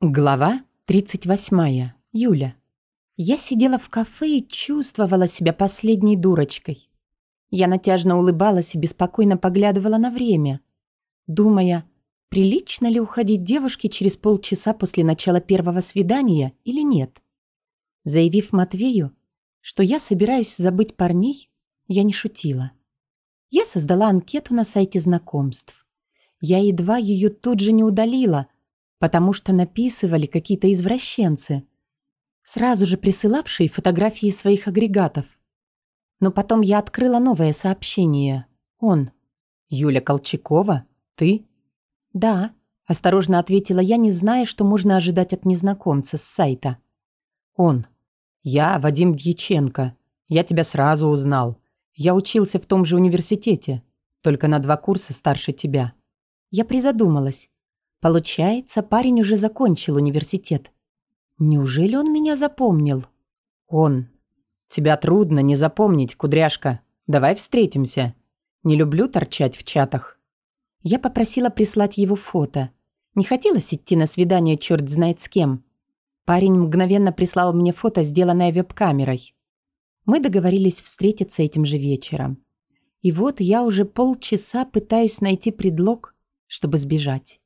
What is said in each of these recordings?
Глава 38. Юля. Я сидела в кафе и чувствовала себя последней дурочкой. Я натяжно улыбалась и беспокойно поглядывала на время, думая, прилично ли уходить девушке через полчаса после начала первого свидания или нет. Заявив Матвею, что я собираюсь забыть парней, я не шутила. Я создала анкету на сайте знакомств. Я едва ее тут же не удалила – потому что написывали какие-то извращенцы, сразу же присылавшие фотографии своих агрегатов. Но потом я открыла новое сообщение. Он. «Юля Колчакова? Ты?» «Да», — осторожно ответила я, не зная, что можно ожидать от незнакомца с сайта. «Он. Я Вадим Дьяченко. Я тебя сразу узнал. Я учился в том же университете, только на два курса старше тебя». Я призадумалась. Получается, парень уже закончил университет. Неужели он меня запомнил? Он. Тебя трудно не запомнить, кудряшка. Давай встретимся. Не люблю торчать в чатах. Я попросила прислать его фото. Не хотелось идти на свидание черт знает с кем. Парень мгновенно прислал мне фото, сделанное веб-камерой. Мы договорились встретиться этим же вечером. И вот я уже полчаса пытаюсь найти предлог, чтобы сбежать.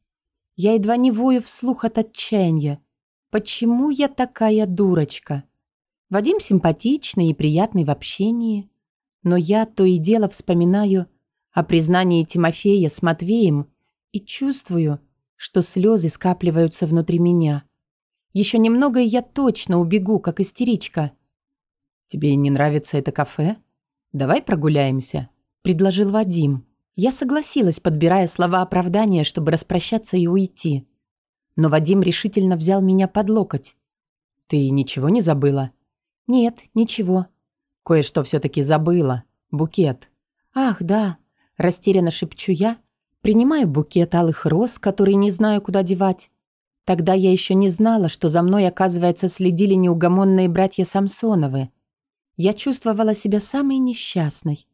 Я едва не вою вслух от отчаяния. Почему я такая дурочка? Вадим симпатичный и приятный в общении. Но я то и дело вспоминаю о признании Тимофея с Матвеем и чувствую, что слезы скапливаются внутри меня. Еще немного, и я точно убегу, как истеричка. «Тебе не нравится это кафе? Давай прогуляемся», — предложил Вадим. Я согласилась, подбирая слова оправдания, чтобы распрощаться и уйти. Но Вадим решительно взял меня под локоть. «Ты ничего не забыла?» «Нет, ничего». «Кое-что все-таки забыла. Букет». «Ах, да», – растерянно шепчу я, принимаю букет алых роз, который не знаю, куда девать. Тогда я еще не знала, что за мной, оказывается, следили неугомонные братья Самсоновы. Я чувствовала себя самой несчастной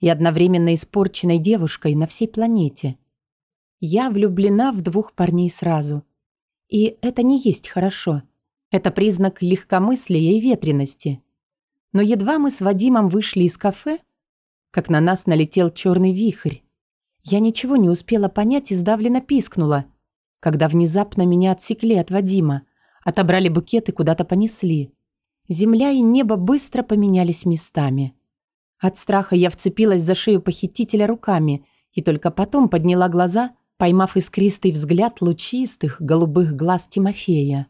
и одновременно испорченной девушкой на всей планете. Я влюблена в двух парней сразу. И это не есть хорошо. Это признак легкомыслия и ветрености. Но едва мы с Вадимом вышли из кафе, как на нас налетел черный вихрь. Я ничего не успела понять и сдавленно пискнула, когда внезапно меня отсекли от Вадима, отобрали букет и куда-то понесли. Земля и небо быстро поменялись местами. От страха я вцепилась за шею похитителя руками и только потом подняла глаза, поймав искристый взгляд лучистых голубых глаз Тимофея.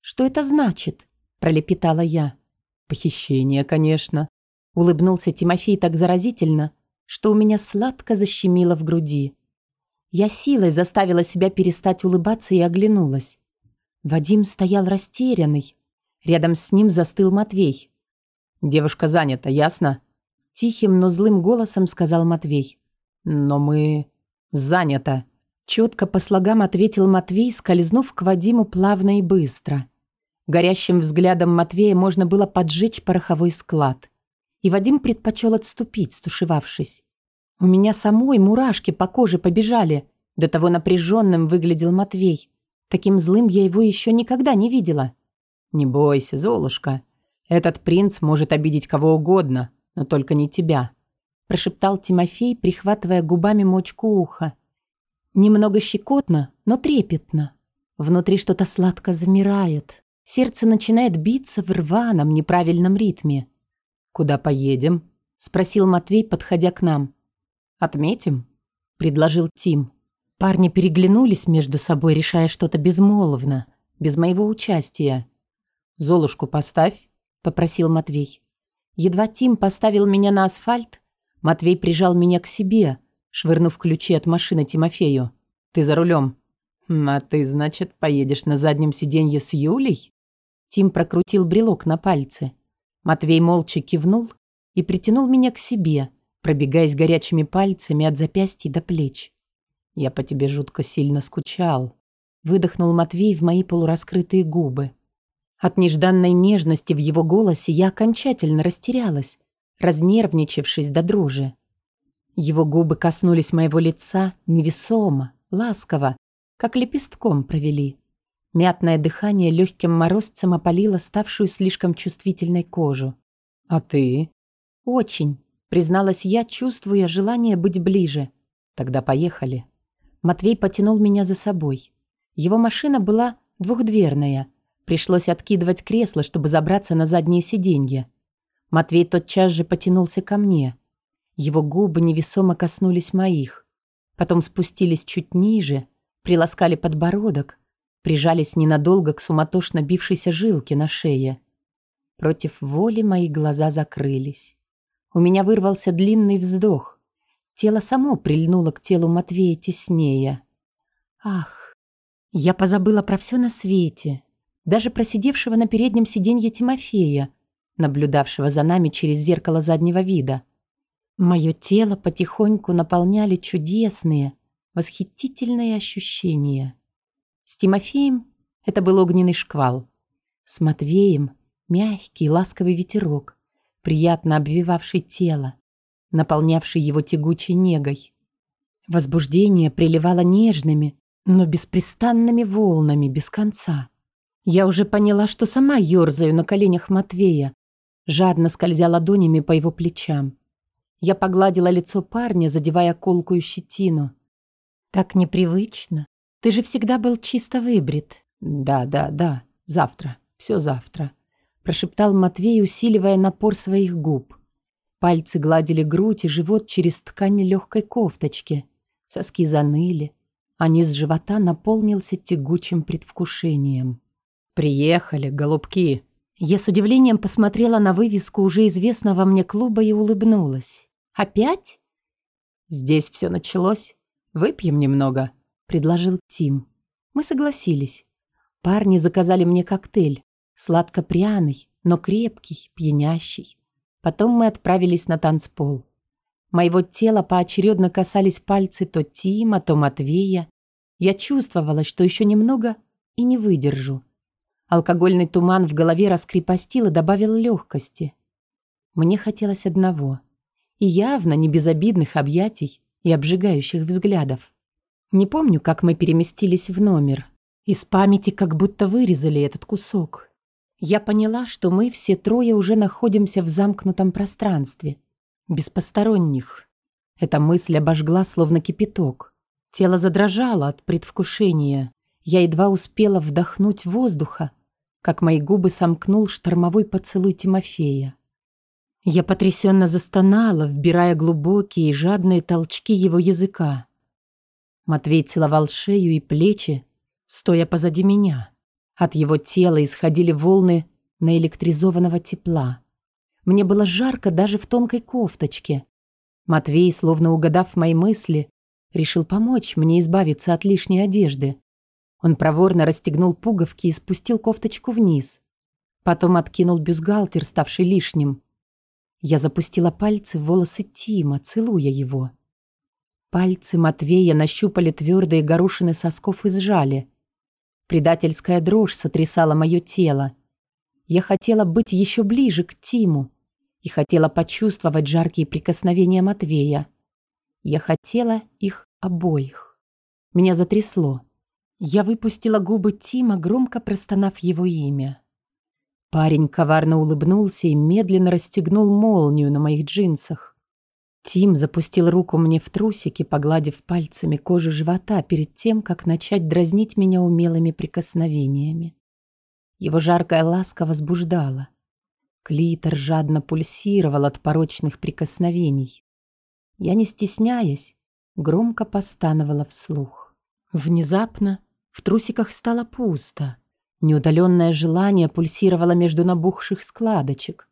«Что это значит?» – пролепетала я. «Похищение, конечно», – улыбнулся Тимофей так заразительно, что у меня сладко защемило в груди. Я силой заставила себя перестать улыбаться и оглянулась. Вадим стоял растерянный. Рядом с ним застыл Матвей. «Девушка занята, ясно?» Тихим, но злым голосом сказал Матвей. «Но мы... занято». Четко по слогам ответил Матвей, скользнув к Вадиму плавно и быстро. Горящим взглядом Матвея можно было поджечь пороховой склад. И Вадим предпочел отступить, стушевавшись. У меня самой мурашки по коже побежали. До того напряженным выглядел Матвей. Таким злым я его еще никогда не видела. «Не бойся, Золушка. Этот принц может обидеть кого угодно но только не тебя», – прошептал Тимофей, прихватывая губами мочку уха. Немного щекотно, но трепетно. Внутри что-то сладко замирает. Сердце начинает биться в рваном, неправильном ритме. «Куда поедем?» – спросил Матвей, подходя к нам. «Отметим?» – предложил Тим. Парни переглянулись между собой, решая что-то безмолвно, без моего участия. «Золушку поставь», – попросил Матвей. Едва Тим поставил меня на асфальт, Матвей прижал меня к себе, швырнув ключи от машины Тимофею. «Ты за рулем». «А ты, значит, поедешь на заднем сиденье с Юлей?» Тим прокрутил брелок на пальце. Матвей молча кивнул и притянул меня к себе, пробегаясь горячими пальцами от запястья до плеч. «Я по тебе жутко сильно скучал», — выдохнул Матвей в мои полураскрытые губы. От нежданной нежности в его голосе я окончательно растерялась, разнервничавшись до дрожи. Его губы коснулись моего лица невесомо, ласково, как лепестком провели. Мятное дыхание легким морозцем опалило ставшую слишком чувствительной кожу. «А ты?» «Очень», — призналась я, чувствуя желание быть ближе. «Тогда поехали». Матвей потянул меня за собой. Его машина была двухдверная. Пришлось откидывать кресло, чтобы забраться на заднее сиденье. Матвей тотчас же потянулся ко мне. Его губы невесомо коснулись моих. Потом спустились чуть ниже, приласкали подбородок, прижались ненадолго к суматошно бившейся жилке на шее. Против воли мои глаза закрылись. У меня вырвался длинный вздох. Тело само прильнуло к телу Матвея теснее. Ах, я позабыла про все на свете. Даже про сидевшего на переднем сиденье Тимофея, наблюдавшего за нами через зеркало заднего вида. Мое тело потихоньку наполняли чудесные, восхитительные ощущения. С Тимофеем это был огненный шквал. С Матвеем мягкий, ласковый ветерок, приятно обвивавший тело, наполнявший его тягучей негой. Возбуждение приливало нежными, но беспрестанными волнами без конца. Я уже поняла, что сама ерзаю на коленях Матвея, жадно скользя ладонями по его плечам. Я погладила лицо парня, задевая колкую щетину. «Так непривычно. Ты же всегда был чисто выбрит». «Да, да, да. Завтра. Все завтра», — прошептал Матвей, усиливая напор своих губ. Пальцы гладили грудь и живот через ткань легкой кофточки. Соски заныли, а низ живота наполнился тягучим предвкушением. «Приехали, голубки!» Я с удивлением посмотрела на вывеску уже известного мне клуба и улыбнулась. «Опять?» «Здесь все началось. Выпьем немного», — предложил Тим. Мы согласились. Парни заказали мне коктейль. Сладко-пряный, но крепкий, пьянящий. Потом мы отправились на танцпол. Моего тела поочередно касались пальцы то Тима, то Матвея. Я чувствовала, что еще немного и не выдержу. Алкогольный туман в голове раскрепостил и добавил легкости. Мне хотелось одного и явно не безобидных объятий и обжигающих взглядов. Не помню, как мы переместились в номер. Из памяти как будто вырезали этот кусок. Я поняла, что мы все трое уже находимся в замкнутом пространстве. Без посторонних. Эта мысль обожгла словно кипяток. Тело задрожало от предвкушения. Я едва успела вдохнуть воздуха, как мои губы сомкнул штормовой поцелуй Тимофея. Я потрясенно застонала, вбирая глубокие и жадные толчки его языка. Матвей целовал шею и плечи, стоя позади меня. От его тела исходили волны наэлектризованного тепла. Мне было жарко даже в тонкой кофточке. Матвей, словно угадав мои мысли, решил помочь мне избавиться от лишней одежды. Он проворно расстегнул пуговки и спустил кофточку вниз. Потом откинул бюстгальтер, ставший лишним. Я запустила пальцы в волосы Тима, целуя его. Пальцы Матвея нащупали твердые горошины сосков и сжали. Предательская дрожь сотрясала мое тело. Я хотела быть еще ближе к Тиму и хотела почувствовать жаркие прикосновения Матвея. Я хотела их обоих. Меня затрясло. Я выпустила губы Тима, громко простонав его имя. Парень коварно улыбнулся и медленно расстегнул молнию на моих джинсах. Тим запустил руку мне в трусики, погладив пальцами кожу живота перед тем, как начать дразнить меня умелыми прикосновениями. Его жаркая ласка возбуждала. Клитор жадно пульсировал от порочных прикосновений. Я, не стесняясь, громко постановала вслух. Внезапно в трусиках стало пусто. Неудаленное желание пульсировало между набухших складочек.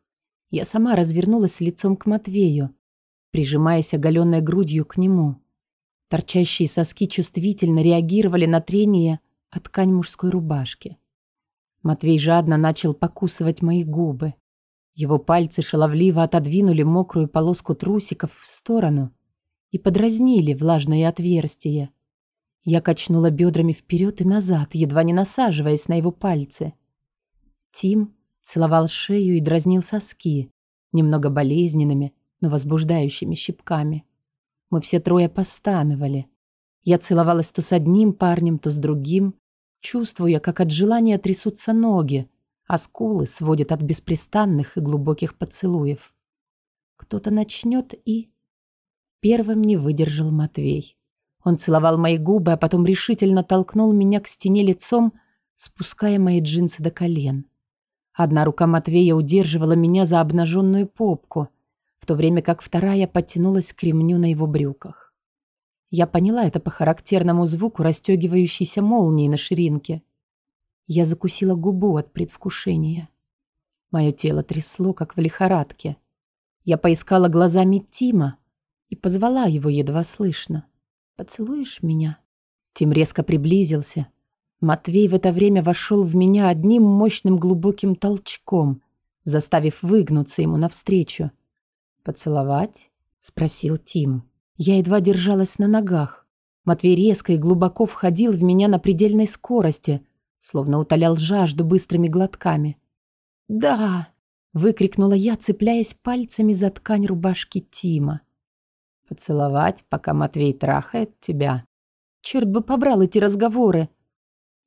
Я сама развернулась лицом к Матвею, прижимаясь оголенной грудью к нему. Торчащие соски чувствительно реагировали на трение от ткань мужской рубашки. Матвей жадно начал покусывать мои губы. Его пальцы шаловливо отодвинули мокрую полоску трусиков в сторону и подразнили влажное отверстие. Я качнула бедрами вперед и назад, едва не насаживаясь на его пальцы. Тим целовал шею и дразнил соски, немного болезненными, но возбуждающими щипками. Мы все трое постановали. Я целовалась то с одним парнем, то с другим, чувствуя, как от желания трясутся ноги, а скулы сводят от беспрестанных и глубоких поцелуев. Кто-то начнет и... Первым не выдержал Матвей. Он целовал мои губы, а потом решительно толкнул меня к стене лицом, спуская мои джинсы до колен. Одна рука Матвея удерживала меня за обнаженную попку, в то время как вторая подтянулась к ремню на его брюках. Я поняла это по характерному звуку расстегивающейся молнии на ширинке. Я закусила губу от предвкушения. Мое тело трясло, как в лихорадке. Я поискала глазами Тима и позвала его едва слышно. «Поцелуешь меня?» Тим резко приблизился. Матвей в это время вошел в меня одним мощным глубоким толчком, заставив выгнуться ему навстречу. «Поцеловать?» — спросил Тим. Я едва держалась на ногах. Матвей резко и глубоко входил в меня на предельной скорости, словно утолял жажду быстрыми глотками. «Да!» — выкрикнула я, цепляясь пальцами за ткань рубашки Тима. Поцеловать, пока Матвей трахает тебя. Черт бы побрал эти разговоры.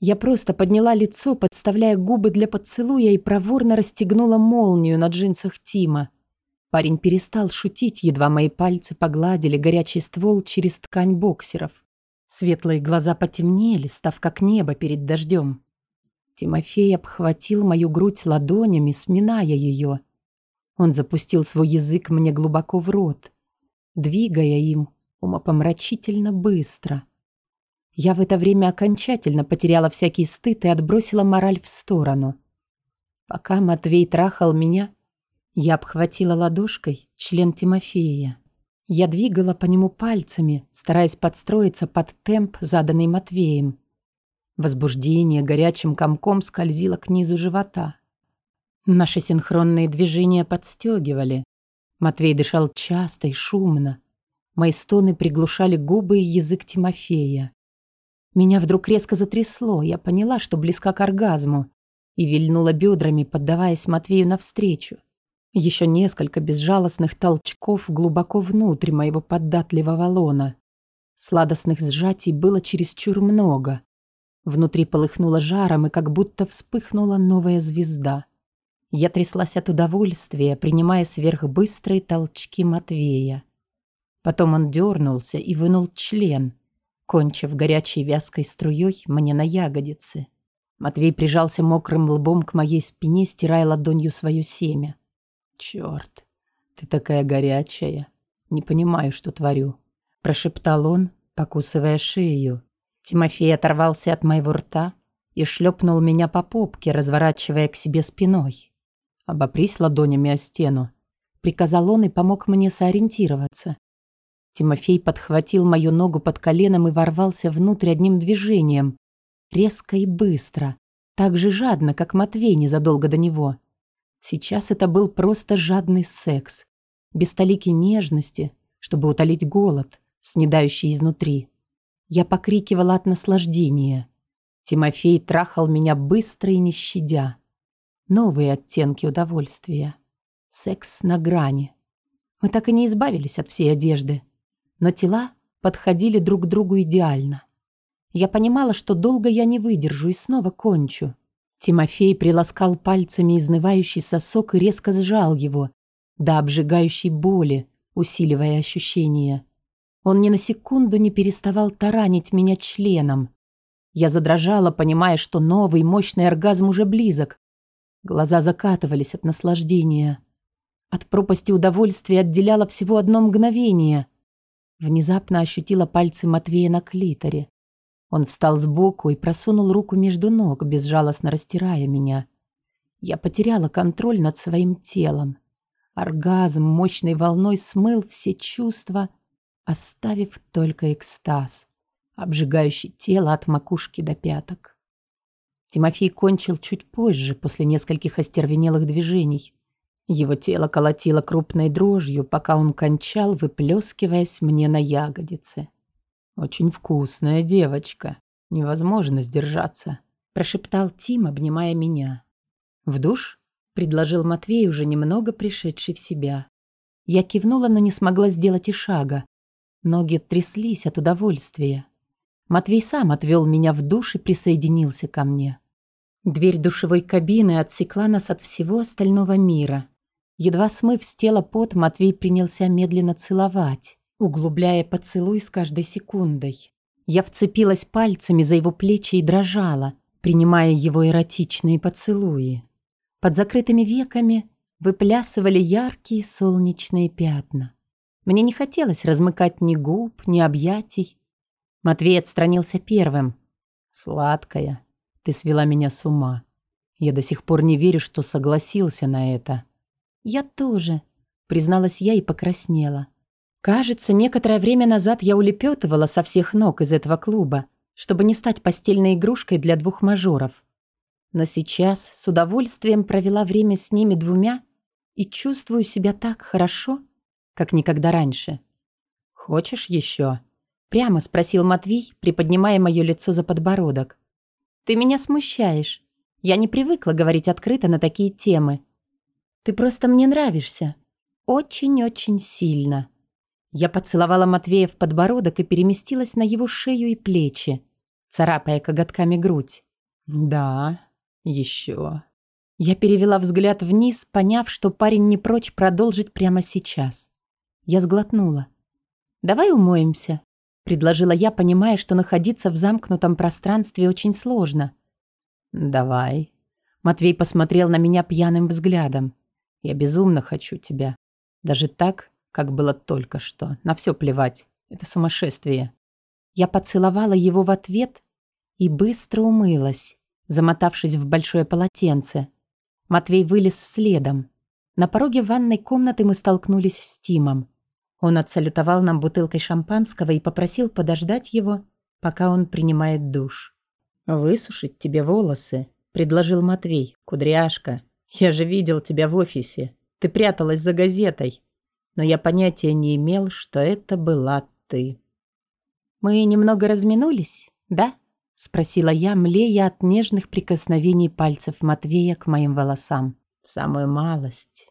Я просто подняла лицо, подставляя губы для поцелуя и проворно расстегнула молнию на джинсах Тима. Парень перестал шутить, едва мои пальцы погладили горячий ствол через ткань боксеров. Светлые глаза потемнели, став как небо перед дождем. Тимофей обхватил мою грудь ладонями, сминая ее. Он запустил свой язык мне глубоко в рот двигая им умопомрачительно быстро. Я в это время окончательно потеряла всякий стыд и отбросила мораль в сторону. Пока Матвей трахал меня, я обхватила ладошкой член Тимофея. Я двигала по нему пальцами, стараясь подстроиться под темп, заданный Матвеем. Возбуждение горячим комком скользило к низу живота. Наши синхронные движения подстегивали, Матвей дышал часто и шумно. Мои стоны приглушали губы и язык Тимофея. Меня вдруг резко затрясло, я поняла, что близка к оргазму, и вильнула бедрами, поддаваясь Матвею навстречу. Еще несколько безжалостных толчков глубоко внутрь моего податливого лона. Сладостных сжатий было чересчур много. Внутри полыхнуло жаром, и как будто вспыхнула новая звезда. Я тряслась от удовольствия, принимая сверхбыстрые толчки Матвея. Потом он дернулся и вынул член, кончив горячей вязкой струей мне на ягодицы. Матвей прижался мокрым лбом к моей спине, стирая ладонью свое семя. «Черт, ты такая горячая. Не понимаю, что творю», — прошептал он, покусывая шею. Тимофей оторвался от моего рта и шлепнул меня по попке, разворачивая к себе спиной. «Обопрись ладонями о стену», — приказал он и помог мне сориентироваться. Тимофей подхватил мою ногу под коленом и ворвался внутрь одним движением. Резко и быстро. Так же жадно, как Матвей незадолго до него. Сейчас это был просто жадный секс. Без толики нежности, чтобы утолить голод, снедающий изнутри. Я покрикивала от наслаждения. Тимофей трахал меня быстро и не щадя. Новые оттенки удовольствия. Секс на грани. Мы так и не избавились от всей одежды. Но тела подходили друг к другу идеально. Я понимала, что долго я не выдержу и снова кончу. Тимофей приласкал пальцами изнывающий сосок и резко сжал его до обжигающей боли, усиливая ощущения. Он ни на секунду не переставал таранить меня членом. Я задрожала, понимая, что новый мощный оргазм уже близок, Глаза закатывались от наслаждения. От пропасти удовольствия отделяло всего одно мгновение. Внезапно ощутила пальцы Матвея на клиторе. Он встал сбоку и просунул руку между ног, безжалостно растирая меня. Я потеряла контроль над своим телом. Оргазм мощной волной смыл все чувства, оставив только экстаз, обжигающий тело от макушки до пяток. Тимофей кончил чуть позже, после нескольких остервенелых движений. Его тело колотило крупной дрожью, пока он кончал, выплескиваясь мне на ягодицы. «Очень вкусная девочка. Невозможно сдержаться», – прошептал Тим, обнимая меня. «В душ?» – предложил Матвей, уже немного пришедший в себя. Я кивнула, но не смогла сделать и шага. Ноги тряслись от удовольствия. Матвей сам отвел меня в душ и присоединился ко мне. Дверь душевой кабины отсекла нас от всего остального мира. Едва смыв с тела пот, Матвей принялся медленно целовать, углубляя поцелуй с каждой секундой. Я вцепилась пальцами за его плечи и дрожала, принимая его эротичные поцелуи. Под закрытыми веками выплясывали яркие солнечные пятна. Мне не хотелось размыкать ни губ, ни объятий. Матвей отстранился первым. «Сладкая, ты свела меня с ума. Я до сих пор не верю, что согласился на это». «Я тоже», — призналась я и покраснела. Кажется, некоторое время назад я улепетывала со всех ног из этого клуба, чтобы не стать постельной игрушкой для двух мажоров. Но сейчас с удовольствием провела время с ними двумя и чувствую себя так хорошо, как никогда раньше. «Хочешь еще?» — прямо спросил Матвей, приподнимая мое лицо за подбородок. «Ты меня смущаешь. Я не привыкла говорить открыто на такие темы. Ты просто мне нравишься. Очень-очень сильно». Я поцеловала Матвея в подбородок и переместилась на его шею и плечи, царапая коготками грудь. «Да, еще». Я перевела взгляд вниз, поняв, что парень не прочь продолжить прямо сейчас. Я сглотнула. «Давай умоемся», — предложила я, понимая, что находиться в замкнутом пространстве очень сложно. «Давай». Матвей посмотрел на меня пьяным взглядом. «Я безумно хочу тебя. Даже так, как было только что. На все плевать. Это сумасшествие». Я поцеловала его в ответ и быстро умылась, замотавшись в большое полотенце. Матвей вылез следом. На пороге ванной комнаты мы столкнулись с Тимом. Он отсалютовал нам бутылкой шампанского и попросил подождать его, пока он принимает душ. «Высушить тебе волосы», — предложил Матвей. «Кудряшка, я же видел тебя в офисе. Ты пряталась за газетой. Но я понятия не имел, что это была ты». «Мы немного разминулись, да?» — спросила я, млея от нежных прикосновений пальцев Матвея к моим волосам. «Самую малость».